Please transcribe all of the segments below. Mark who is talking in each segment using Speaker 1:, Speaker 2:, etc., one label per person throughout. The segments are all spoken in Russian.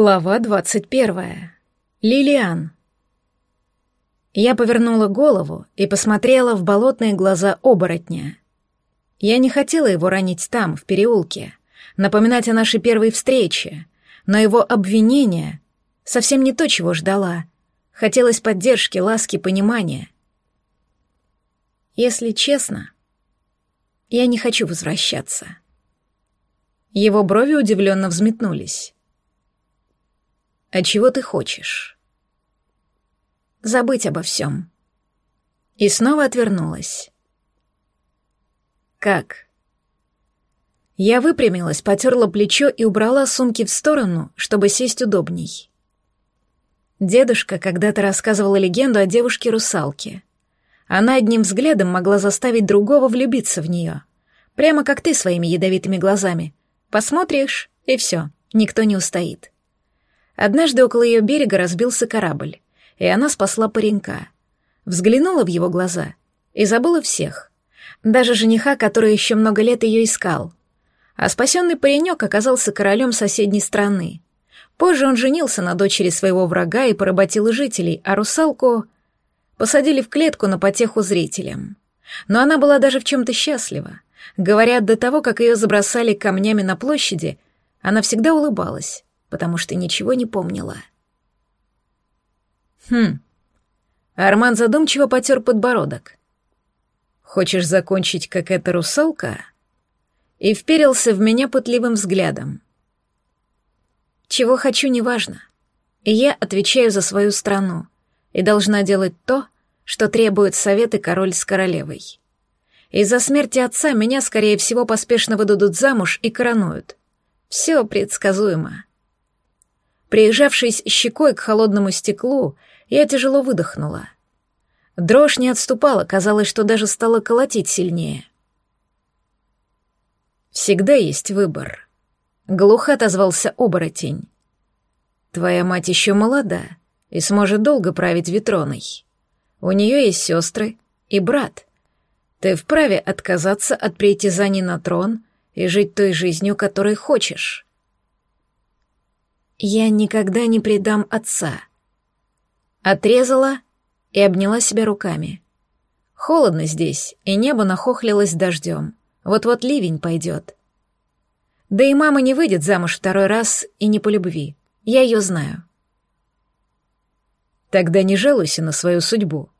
Speaker 1: Глава двадцать первая. Лилиан. Я повернула голову и посмотрела в болотные глаза оборотня. Я не хотела его ранить там, в переулке, напоминать о нашей первой встрече, но его обвинение совсем не то, чего ждала. Хотелось поддержки, ласки, понимания. Если честно, я не хочу возвращаться. Его брови удивленно взметнулись. А чего ты хочешь? Забыть обо всем. И снова отвернулась. Как? Я выпрямилась, потерла плечо и убрала сумки в сторону, чтобы сесть удобней. Дедушка когда-то рассказывал легенду о девушке-русалке. Она одним взглядом могла заставить другого влюбиться в нее. Прямо как ты своими ядовитыми глазами. Посмотришь, и все, никто не устоит. Однажды около ее берега разбился корабль, и она спасла паренька. Взглянула в его глаза и забыла всех. Даже жениха, который еще много лет ее искал. А спасенный паренек оказался королем соседней страны. Позже он женился на дочери своего врага и поработил жителей, а русалку посадили в клетку на потеху зрителям. Но она была даже в чем-то счастлива. Говорят, до того, как ее забросали камнями на площади, она всегда улыбалась потому что ничего не помнила. Хм. Арман задумчиво потер подбородок. Хочешь закончить, как эта русалка? И вперился в меня пытливым взглядом. Чего хочу, неважно. Я отвечаю за свою страну и должна делать то, что требует советы король с королевой. Из-за смерти отца меня, скорее всего, поспешно выдадут замуж и коронуют. Все предсказуемо. Приезжавшись щекой к холодному стеклу, я тяжело выдохнула. Дрожь не отступала, казалось, что даже стала колотить сильнее. «Всегда есть выбор», — глухо отозвался оборотень. «Твоя мать еще молода и сможет долго править Ветроной. У нее есть сестры и брат. Ты вправе отказаться от притязаний на трон и жить той жизнью, которой хочешь». Я никогда не предам отца. Отрезала и обняла себя руками. Холодно здесь, и небо нахохлилось дождем. Вот-вот ливень пойдет. Да и мама не выйдет замуж второй раз и не по любви. Я ее знаю. Тогда не жалуйся на свою судьбу.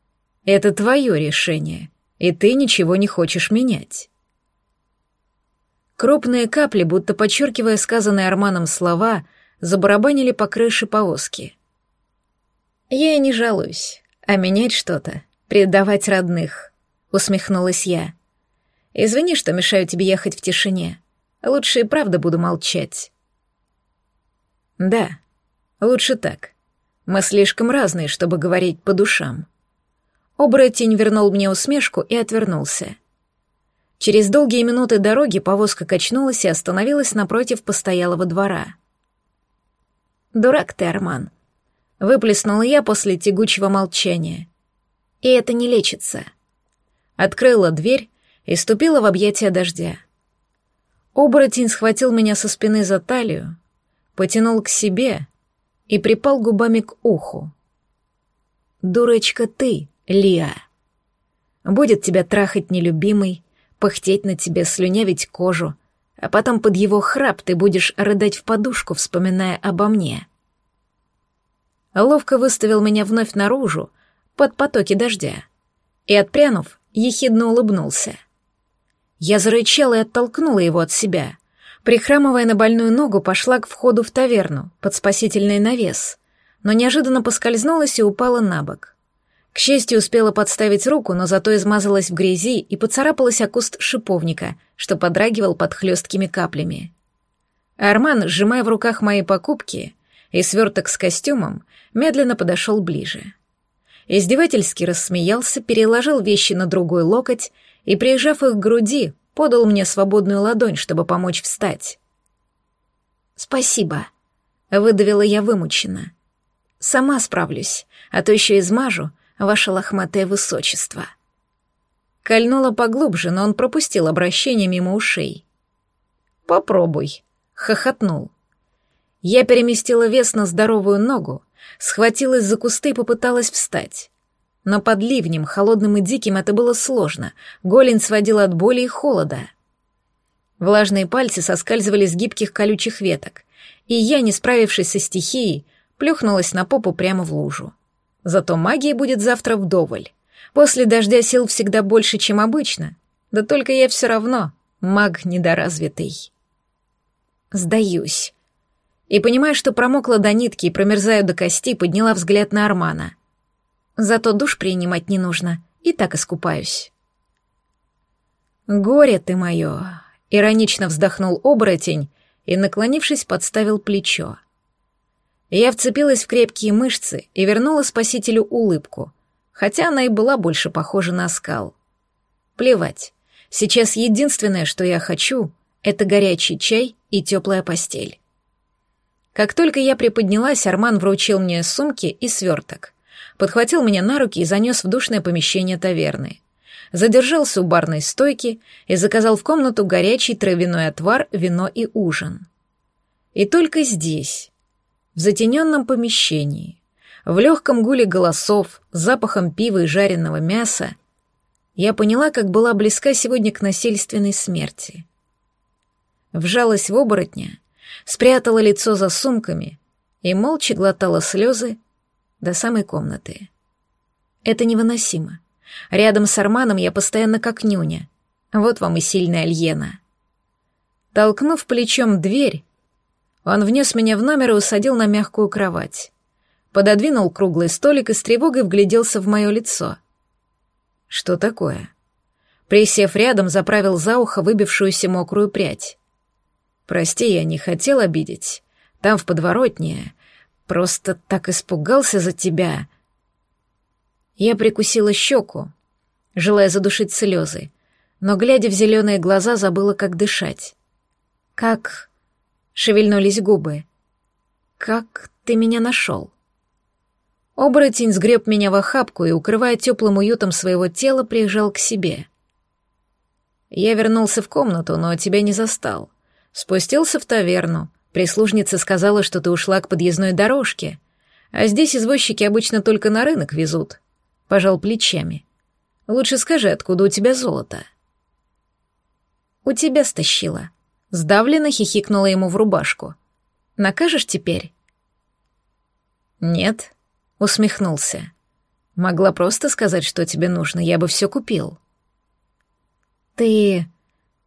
Speaker 1: Это твое решение, и ты ничего не хочешь менять. Крупные капли, будто подчеркивая сказанные Арманом слова — забарабанили по крыше повозки. «Я и не жалуюсь, а менять что-то, предавать родных», — усмехнулась я. «Извини, что мешаю тебе ехать в тишине. Лучше и правда буду молчать». «Да, лучше так. Мы слишком разные, чтобы говорить по душам». Оборотень вернул мне усмешку и отвернулся. Через долгие минуты дороги повозка качнулась и остановилась напротив постоялого двора — Дурак ты, Арман. Выплеснула я после тягучего молчания. И это не лечится. Открыла дверь и ступила в объятия дождя. Оборотень схватил меня со спины за талию, потянул к себе и припал губами к уху. «Дурочка ты, Лиа. Будет тебя трахать нелюбимый, пыхтеть на тебе, слюнявить кожу, а потом под его храп ты будешь рыдать в подушку, вспоминая обо мне. Ловко выставил меня вновь наружу, под потоки дождя, и, отпрянув, ехидно улыбнулся. Я зарычала и оттолкнула его от себя. Прихрамывая на больную ногу, пошла к входу в таверну, под спасительный навес, но неожиданно поскользнулась и упала на бок. К счастью, успела подставить руку, но зато измазалась в грязи и поцарапалась о куст шиповника, что подрагивал под хлесткими каплями. Арман, сжимая в руках мои покупки и сверток с костюмом, медленно подошел ближе. Издевательски рассмеялся, переложил вещи на другой локоть и, прижав их к груди, подал мне свободную ладонь, чтобы помочь встать. «Спасибо», — выдавила я вымученно. «Сама справлюсь, а то еще измажу, ваше лохматое высочество». Кольнула поглубже, но он пропустил обращение мимо ушей. «Попробуй», — хохотнул. Я переместила вес на здоровую ногу, схватилась за кусты и попыталась встать. Но под ливнем, холодным и диким, это было сложно. Голень сводила от боли и холода. Влажные пальцы соскальзывали с гибких колючих веток, и я, не справившись со стихией, плюхнулась на попу прямо в лужу. Зато магии будет завтра вдоволь. После дождя сил всегда больше, чем обычно. Да только я все равно маг недоразвитый. Сдаюсь. И, понимая, что промокла до нитки и промерзаю до кости, подняла взгляд на Армана. Зато душ принимать не нужно, и так искупаюсь. «Горе ты мое!» — иронично вздохнул оборотень и, наклонившись, подставил плечо. Я вцепилась в крепкие мышцы и вернула спасителю улыбку, хотя она и была больше похожа на скал. Плевать. Сейчас единственное, что я хочу, это горячий чай и теплая постель. Как только я приподнялась, Арман вручил мне сумки и сверток. Подхватил меня на руки и занес в душное помещение таверны. Задержался у барной стойки и заказал в комнату горячий травяной отвар, вино и ужин. И только здесь, в затененном помещении, в легком гуле голосов, запахом пива и жареного мяса, я поняла, как была близка сегодня к насильственной смерти. Вжалась в оборотня, спрятала лицо за сумками и молча глотала слезы до самой комнаты. Это невыносимо. Рядом с Арманом я постоянно как нюня. Вот вам и сильная Альена. Толкнув плечом дверь, он внес меня в номер и усадил на мягкую кровать. Пододвинул круглый столик и с тревогой вгляделся в мое лицо. Что такое? Присев рядом, заправил за ухо выбившуюся мокрую прядь. Прости, я не хотел обидеть. Там, в подворотне, просто так испугался за тебя. Я прикусила щеку, желая задушить слезы, но, глядя в зеленые глаза, забыла, как дышать. Как... Шевельнулись губы. Как ты меня нашел? Оборотень сгреб меня в охапку и, укрывая теплым уютом своего тела, прижал к себе. Я вернулся в комнату, но тебя не застал. Спустился в таверну. Прислужница сказала, что ты ушла к подъездной дорожке. А здесь извозчики обычно только на рынок везут. Пожал плечами. Лучше скажи, откуда у тебя золото? У тебя стащила. Сдавленно хихикнула ему в рубашку. Накажешь теперь? Нет, усмехнулся. Могла просто сказать, что тебе нужно, я бы все купил. Ты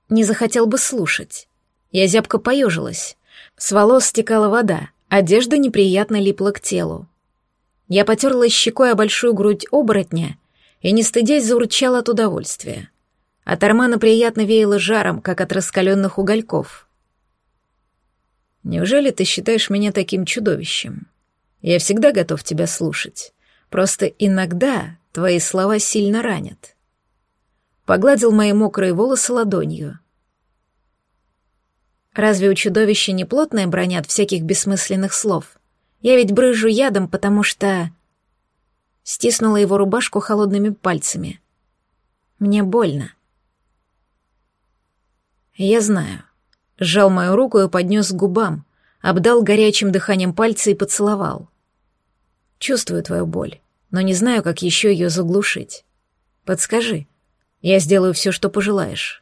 Speaker 1: не захотел бы слушать. Я зябко поежилась. С волос стекала вода, одежда неприятно липла к телу. Я потерла щекой о большую грудь оборотня и, не стыдясь, заурчала от удовольствия. От Армана приятно веяло жаром, как от раскаленных угольков. «Неужели ты считаешь меня таким чудовищем? Я всегда готов тебя слушать. Просто иногда твои слова сильно ранят». Погладил мои мокрые волосы ладонью — Разве у чудовища не плотная броня от всяких бессмысленных слов? Я ведь брыжу ядом, потому что... Стиснула его рубашку холодными пальцами. Мне больно. Я знаю. Сжал мою руку и поднес к губам, обдал горячим дыханием пальцы и поцеловал. Чувствую твою боль, но не знаю, как еще ее заглушить. Подскажи. Я сделаю все, что пожелаешь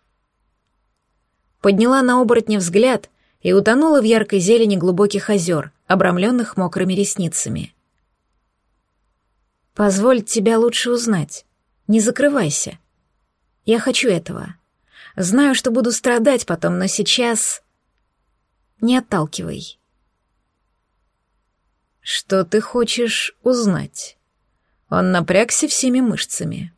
Speaker 1: подняла на оборотня взгляд и утонула в яркой зелени глубоких озер, обрамленных мокрыми ресницами. «Позволь тебя лучше узнать. Не закрывайся. Я хочу этого. Знаю, что буду страдать потом, но сейчас... Не отталкивай». «Что ты хочешь узнать?» Он напрягся всеми мышцами.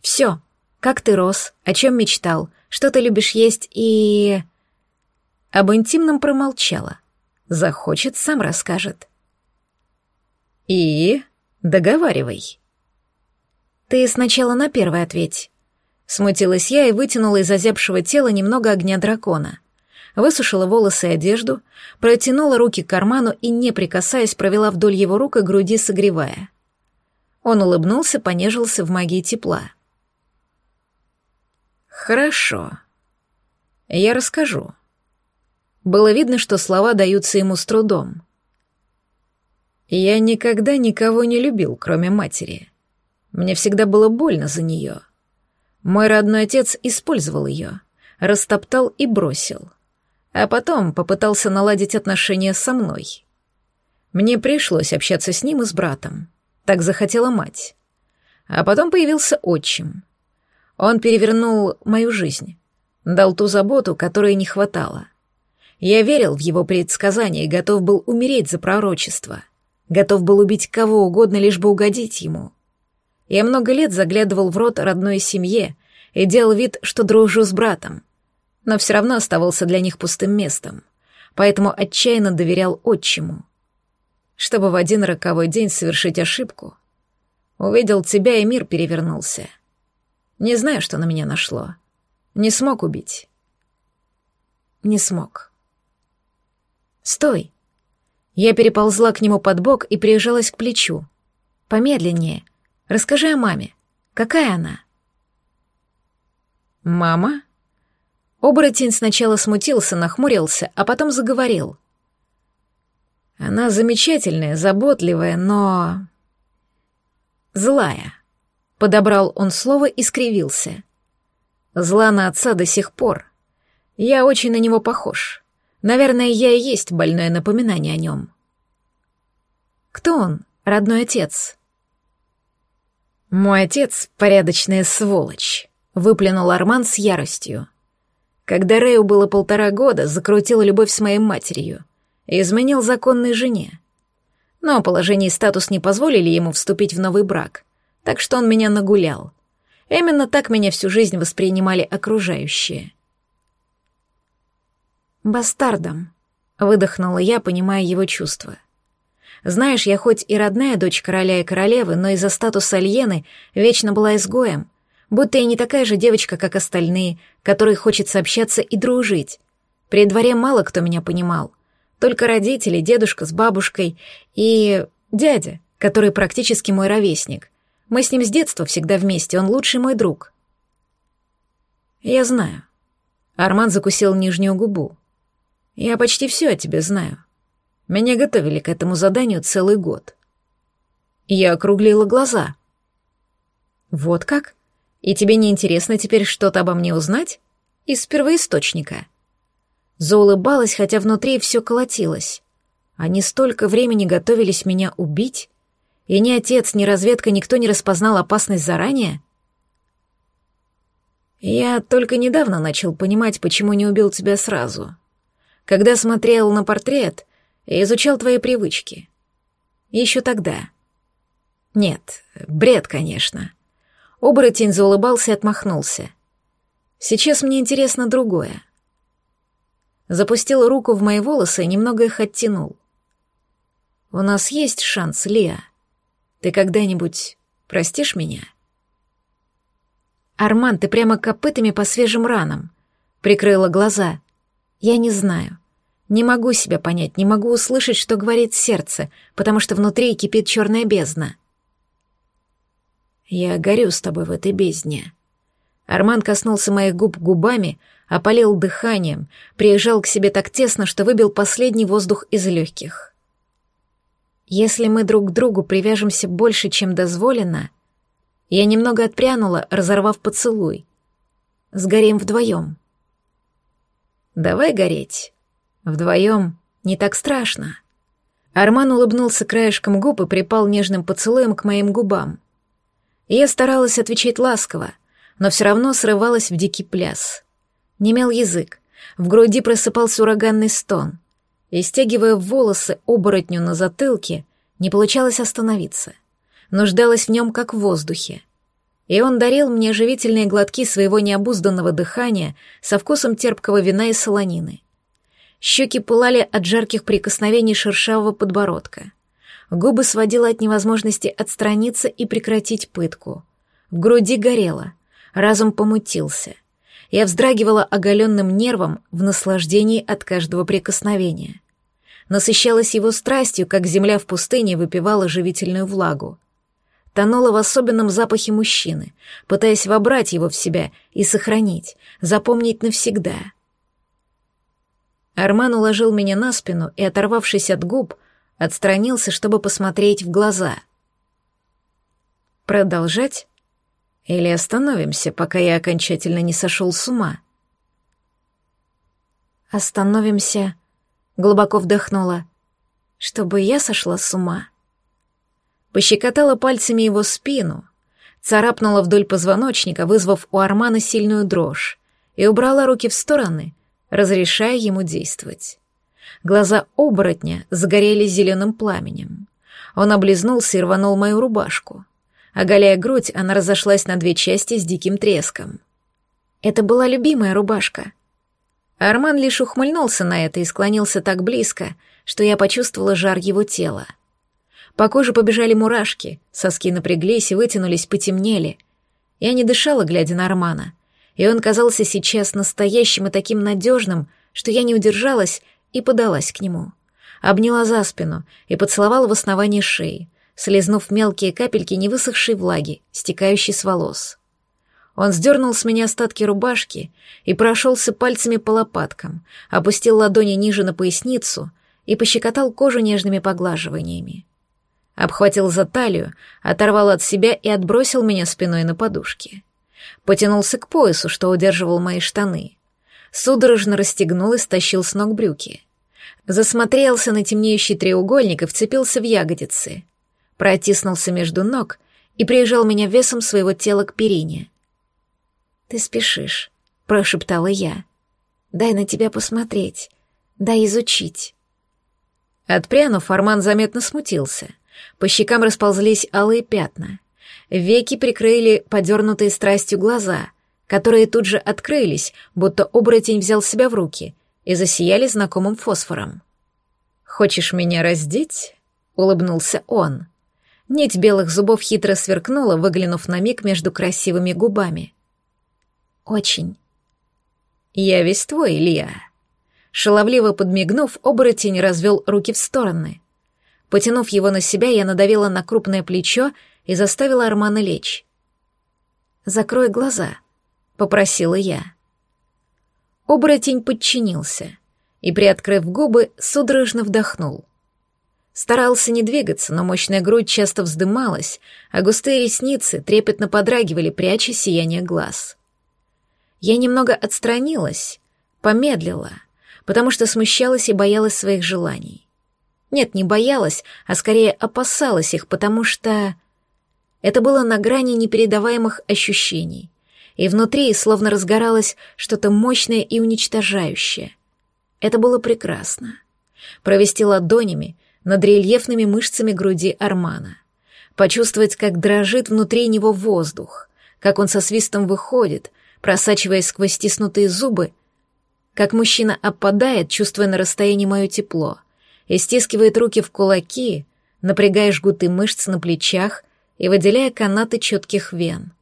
Speaker 1: «Все. Как ты рос? О чем мечтал? что ты любишь есть и...» Об интимном промолчала. Захочет, сам расскажет. «И...» «Договаривай». «Ты сначала на первый ответь». Смутилась я и вытянула из озябшего тела немного огня дракона. Высушила волосы и одежду, протянула руки к карману и, не прикасаясь, провела вдоль его рук и груди, согревая. Он улыбнулся, понежился в магии тепла. «Хорошо. Я расскажу. Было видно, что слова даются ему с трудом. «Я никогда никого не любил, кроме матери. Мне всегда было больно за нее. Мой родной отец использовал ее, растоптал и бросил. А потом попытался наладить отношения со мной. Мне пришлось общаться с ним и с братом. Так захотела мать. А потом появился отчим. Он перевернул мою жизнь, дал ту заботу, которой не хватало. Я верил в его предсказания и готов был умереть за пророчество. Готов был убить кого угодно, лишь бы угодить ему. Я много лет заглядывал в рот родной семье и делал вид, что дружу с братом, но все равно оставался для них пустым местом, поэтому отчаянно доверял отчиму чтобы в один роковой день совершить ошибку. Увидел тебя, и мир перевернулся. Не знаю, что на меня нашло. Не смог убить. Не смог. «Стой!» Я переползла к нему под бок и прижалась к плечу. «Помедленнее. Расскажи о маме. Какая она?» «Мама?» Оборотень сначала смутился, нахмурился, а потом заговорил. Она замечательная, заботливая, но... Злая. Подобрал он слово и скривился. Зла на отца до сих пор. Я очень на него похож. Наверное, я и есть больное напоминание о нем. Кто он, родной отец? Мой отец — порядочная сволочь, выплюнул Арман с яростью. Когда Рэю было полтора года, закрутила любовь с моей матерью — изменил законной жене. Но положение и статус не позволили ему вступить в новый брак, так что он меня нагулял. Именно так меня всю жизнь воспринимали окружающие. «Бастардом», — выдохнула я, понимая его чувства. «Знаешь, я хоть и родная дочь короля и королевы, но из-за статуса Альены вечно была изгоем, будто я не такая же девочка, как остальные, которой хочется общаться и дружить. При дворе мало кто меня понимал — только родители, дедушка с бабушкой и дядя, который практически мой ровесник. Мы с ним с детства всегда вместе, он лучший мой друг. Я знаю. Арман закусил нижнюю губу. Я почти все о тебе знаю. Меня готовили к этому заданию целый год. Я округлила глаза. Вот как? И тебе не интересно теперь что-то обо мне узнать? Из первоисточника. Заулыбалась, хотя внутри все колотилось. Они столько времени готовились меня убить, и ни отец, ни разведка, никто не распознал опасность заранее. Я только недавно начал понимать, почему не убил тебя сразу. Когда смотрел на портрет и изучал твои привычки. Еще тогда. Нет, бред, конечно. Оборотень заулыбался и отмахнулся. Сейчас мне интересно другое запустил руку в мои волосы и немного их оттянул. «У нас есть шанс, Лиа. Ты когда-нибудь простишь меня?» «Арман, ты прямо копытами по свежим ранам», — прикрыла глаза. «Я не знаю. Не могу себя понять, не могу услышать, что говорит сердце, потому что внутри кипит черная бездна». «Я горю с тобой в этой бездне». Арман коснулся моих губ губами, опалил дыханием, приезжал к себе так тесно, что выбил последний воздух из легких. Если мы друг к другу привяжемся больше, чем дозволено, я немного отпрянула, разорвав поцелуй. Сгорим вдвоем. Давай гореть. Вдвоем не так страшно. Арман улыбнулся краешком губ и припал нежным поцелуем к моим губам. Я старалась отвечать ласково, но все равно срывалась в дикий пляс. Немел язык, в груди просыпался ураганный стон, и, стягивая волосы оборотню на затылке, не получалось остановиться. Нуждалась в нем, как в воздухе. И он дарил мне оживительные глотки своего необузданного дыхания со вкусом терпкого вина и солонины. Щеки пылали от жарких прикосновений шершавого подбородка. Губы сводило от невозможности отстраниться и прекратить пытку. В груди горело, разум помутился. Я вздрагивала оголенным нервом в наслаждении от каждого прикосновения. Насыщалась его страстью, как земля в пустыне выпивала живительную влагу. Тонула в особенном запахе мужчины, пытаясь вобрать его в себя и сохранить, запомнить навсегда. Арман уложил меня на спину и, оторвавшись от губ, отстранился, чтобы посмотреть в глаза. «Продолжать? Или остановимся, пока я окончательно не сошел с ума?» «Остановимся», — глубоко вдохнула, — «чтобы я сошла с ума». Пощекотала пальцами его спину, царапнула вдоль позвоночника, вызвав у Армана сильную дрожь, и убрала руки в стороны, разрешая ему действовать. Глаза оборотня загорелись зеленым пламенем. Он облизнулся и рванул мою рубашку. Оголяя грудь, она разошлась на две части с диким треском. Это была любимая рубашка. Арман лишь ухмыльнулся на это и склонился так близко, что я почувствовала жар его тела. По коже побежали мурашки, соски напряглись и вытянулись, потемнели. Я не дышала, глядя на Армана, и он казался сейчас настоящим и таким надежным, что я не удержалась и подалась к нему. Обняла за спину и поцеловала в основании шеи, слезнув мелкие капельки невысохшей влаги, стекающей с волос. Он сдернул с меня остатки рубашки и прошелся пальцами по лопаткам, опустил ладони ниже на поясницу и пощекотал кожу нежными поглаживаниями. Обхватил за талию, оторвал от себя и отбросил меня спиной на подушке. Потянулся к поясу, что удерживал мои штаны. Судорожно расстегнул и стащил с ног брюки. Засмотрелся на темнеющий треугольник и вцепился в ягодицы. Протиснулся между ног и прижал меня весом своего тела к перине. «Ты спешишь», — прошептала я. «Дай на тебя посмотреть, дай изучить». Отпрянув, Арман заметно смутился — по щекам расползлись алые пятна. Веки прикрыли подернутые страстью глаза, которые тут же открылись, будто оборотень взял себя в руки, и засияли знакомым фосфором. «Хочешь меня раздеть?» — улыбнулся он. Нить белых зубов хитро сверкнула, выглянув на миг между красивыми губами. «Очень». «Я весь твой, Илья». Шаловливо подмигнув, оборотень развел руки в стороны. Потянув его на себя, я надавила на крупное плечо и заставила Армана лечь. «Закрой глаза», — попросила я. Оборотень подчинился и, приоткрыв губы, судорожно вдохнул. Старался не двигаться, но мощная грудь часто вздымалась, а густые ресницы трепетно подрагивали, пряча сияние глаз. Я немного отстранилась, помедлила, потому что смущалась и боялась своих желаний. Нет, не боялась, а скорее опасалась их, потому что... Это было на грани непередаваемых ощущений. И внутри словно разгоралось что-то мощное и уничтожающее. Это было прекрасно. Провести ладонями над рельефными мышцами груди Армана. Почувствовать, как дрожит внутри него воздух, как он со свистом выходит, просачиваясь сквозь стиснутые зубы, как мужчина опадает, чувствуя на расстоянии мое тепло, и стискивает руки в кулаки, напрягая жгуты мышц на плечах и выделяя канаты четких вен.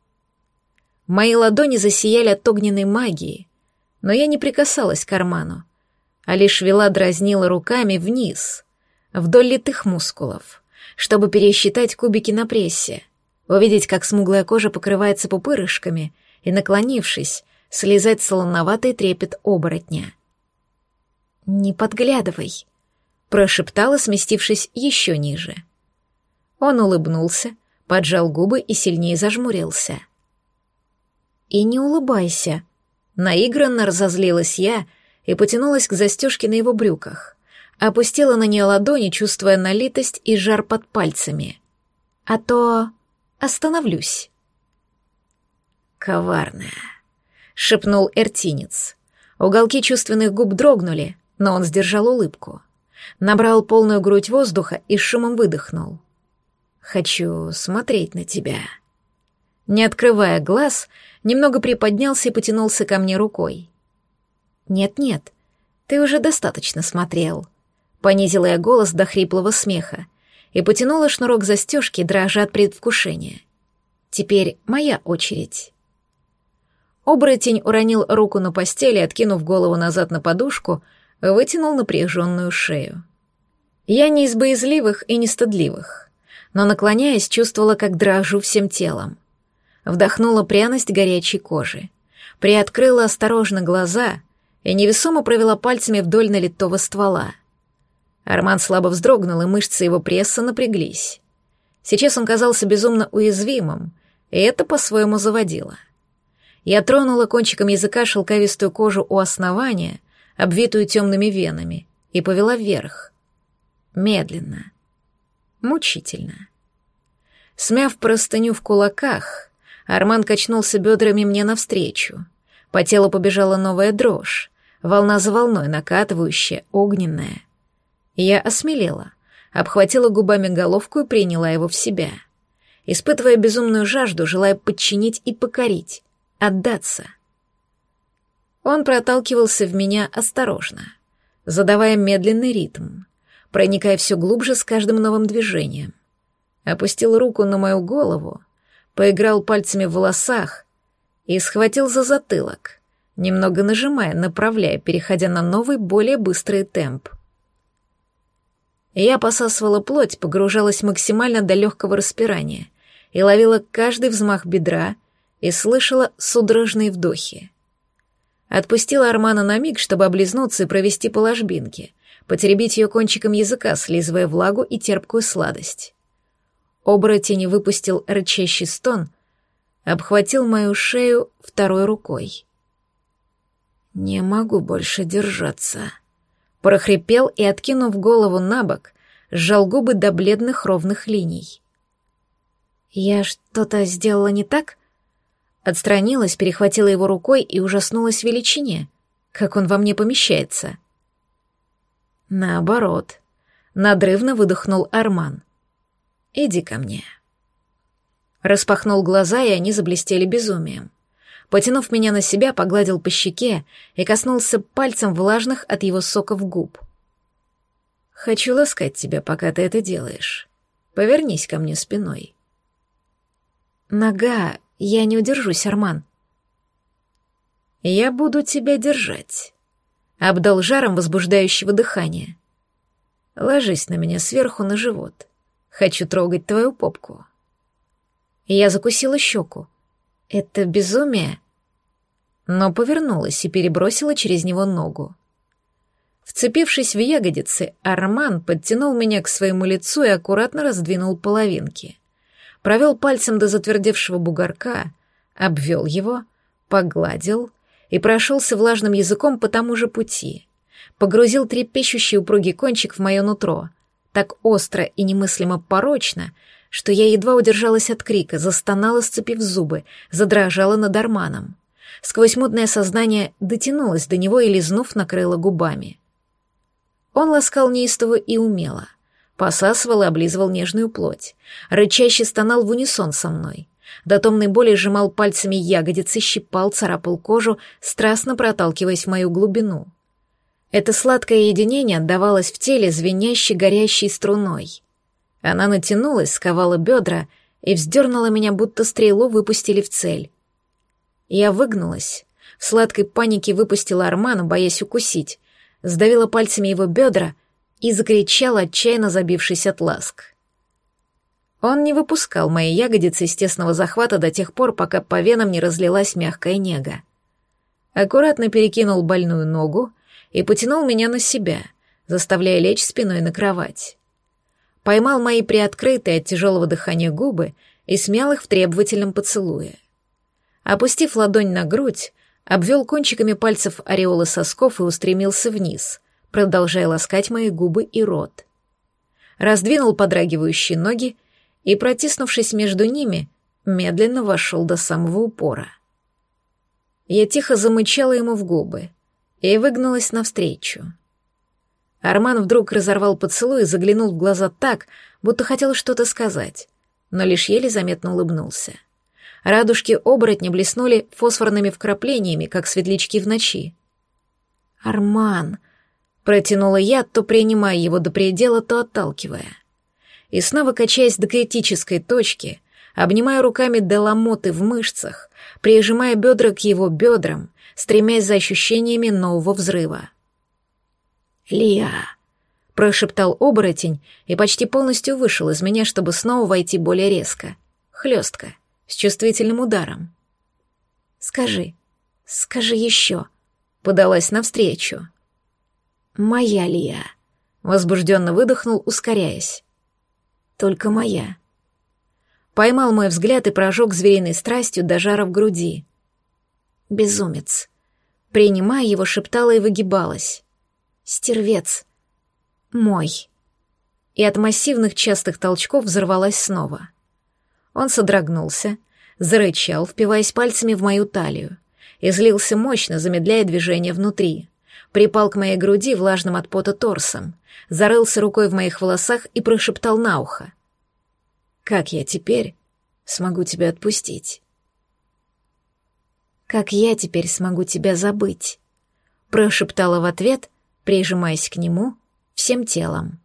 Speaker 1: Мои ладони засияли от огненной магии, но я не прикасалась к карману, а лишь вела дразнила руками вниз, вдоль литых мускулов, чтобы пересчитать кубики на прессе, увидеть, как смуглая кожа покрывается пупырышками и, наклонившись, слезать солоноватый трепет оборотня. «Не подглядывай», прошептала, сместившись еще ниже. Он улыбнулся, поджал губы и сильнее зажмурился. «И не улыбайся», — наигранно разозлилась я и потянулась к застежке на его брюках, опустила на нее ладони, чувствуя налитость и жар под пальцами. «А то остановлюсь». «Коварная», — шепнул эртинец. Уголки чувственных губ дрогнули, но он сдержал улыбку набрал полную грудь воздуха и шумом выдохнул. «Хочу смотреть на тебя». Не открывая глаз, немного приподнялся и потянулся ко мне рукой. «Нет-нет, ты уже достаточно смотрел», — понизила я голос до хриплого смеха и потянула шнурок застежки, дрожа от предвкушения. «Теперь моя очередь». Оборотень уронил руку на постели, откинув голову назад на подушку, вытянул напряженную шею. Я не из боязливых и не стыдливых, но, наклоняясь, чувствовала, как дрожу всем телом. Вдохнула пряность горячей кожи, приоткрыла осторожно глаза и невесомо провела пальцами вдоль налитого ствола. Арман слабо вздрогнул, и мышцы его пресса напряглись. Сейчас он казался безумно уязвимым, и это по-своему заводило. Я тронула кончиком языка шелковистую кожу у основания, обвитую темными венами, и повела вверх. Медленно. Мучительно. Смяв простыню в кулаках, Арман качнулся бедрами мне навстречу. По телу побежала новая дрожь, волна за волной накатывающая, огненная. Я осмелела, обхватила губами головку и приняла его в себя. Испытывая безумную жажду, желая подчинить и покорить, отдаться. Он проталкивался в меня осторожно, задавая медленный ритм, проникая все глубже с каждым новым движением. Опустил руку на мою голову, поиграл пальцами в волосах и схватил за затылок, немного нажимая, направляя, переходя на новый, более быстрый темп. Я посасывала плоть, погружалась максимально до легкого распирания и ловила каждый взмах бедра и слышала судорожные вдохи. Отпустила Армана на миг, чтобы облизнуться и провести по ложбинке, потеребить ее кончиком языка, слизывая влагу и терпкую сладость. Оборотень выпустил рычащий стон, обхватил мою шею второй рукой. «Не могу больше держаться», — прохрипел и, откинув голову на бок, сжал губы до бледных ровных линий. «Я что-то сделала не так?» Отстранилась, перехватила его рукой и ужаснулась величине, как он во мне помещается. Наоборот, надрывно выдохнул Арман. «Иди ко мне». Распахнул глаза, и они заблестели безумием. Потянув меня на себя, погладил по щеке и коснулся пальцем влажных от его соков губ. «Хочу ласкать тебя, пока ты это делаешь. Повернись ко мне спиной». «Нога, я не удержусь, Арман». «Я буду тебя держать», — обдал жаром возбуждающего дыхания. «Ложись на меня сверху на живот». Хочу трогать твою попку». Я закусила щеку. «Это безумие?» Но повернулась и перебросила через него ногу. Вцепившись в ягодицы, Арман подтянул меня к своему лицу и аккуратно раздвинул половинки. Провел пальцем до затвердевшего бугорка, обвел его, погладил и прошелся влажным языком по тому же пути. Погрузил трепещущий упругий кончик в мое нутро — так остро и немыслимо порочно, что я едва удержалась от крика, застонала, сцепив зубы, задрожала над Арманом. Сквозь мутное сознание дотянулась до него и, лизнув, накрыла губами. Он ласкал неистово и умело, посасывал и облизывал нежную плоть, рычаще стонал в унисон со мной. До томной боли сжимал пальцами ягодицы, щипал, царапал кожу, страстно проталкиваясь в мою глубину — это сладкое единение отдавалось в теле звенящей горящей струной. Она натянулась, сковала бедра и вздернула меня, будто стрелу выпустили в цель. Я выгнулась, в сладкой панике выпустила Армана, боясь укусить, сдавила пальцами его бедра и закричала, отчаянно забившись от ласк. Он не выпускал мои ягодицы из тесного захвата до тех пор, пока по венам не разлилась мягкая нега. Аккуратно перекинул больную ногу, и потянул меня на себя, заставляя лечь спиной на кровать. Поймал мои приоткрытые от тяжелого дыхания губы и смял их в требовательном поцелуе. Опустив ладонь на грудь, обвел кончиками пальцев ореолы сосков и устремился вниз, продолжая ласкать мои губы и рот. Раздвинул подрагивающие ноги и, протиснувшись между ними, медленно вошел до самого упора. Я тихо замычала ему в губы — и выгнулась навстречу. Арман вдруг разорвал поцелуй и заглянул в глаза так, будто хотел что-то сказать, но лишь еле заметно улыбнулся. Радужки оборотня блеснули фосфорными вкраплениями, как светлячки в ночи. «Арман!» — протянула я, то принимая его до предела, то отталкивая. И снова качаясь до критической точки, обнимая руками до ломоты в мышцах, прижимая бедра к его бедрам, стремясь за ощущениями нового взрыва. «Лия!» — прошептал оборотень и почти полностью вышел из меня, чтобы снова войти более резко, хлестко, с чувствительным ударом. «Скажи, скажи еще!» подалась навстречу. «Моя Лия», — возбужденно выдохнул, ускоряясь. «Только моя». Поймал мой взгляд и прожег звериной страстью до жара в груди. «Безумец». Принимая его, шептала и выгибалась. «Стервец. Мой». И от массивных частых толчков взорвалась снова. Он содрогнулся, зарычал, впиваясь пальцами в мою талию, и злился мощно, замедляя движение внутри. Припал к моей груди влажным от пота торсом, зарылся рукой в моих волосах и прошептал на ухо. «Как я теперь смогу тебя отпустить?» «Как я теперь смогу тебя забыть?» прошептала в ответ, прижимаясь к нему всем телом.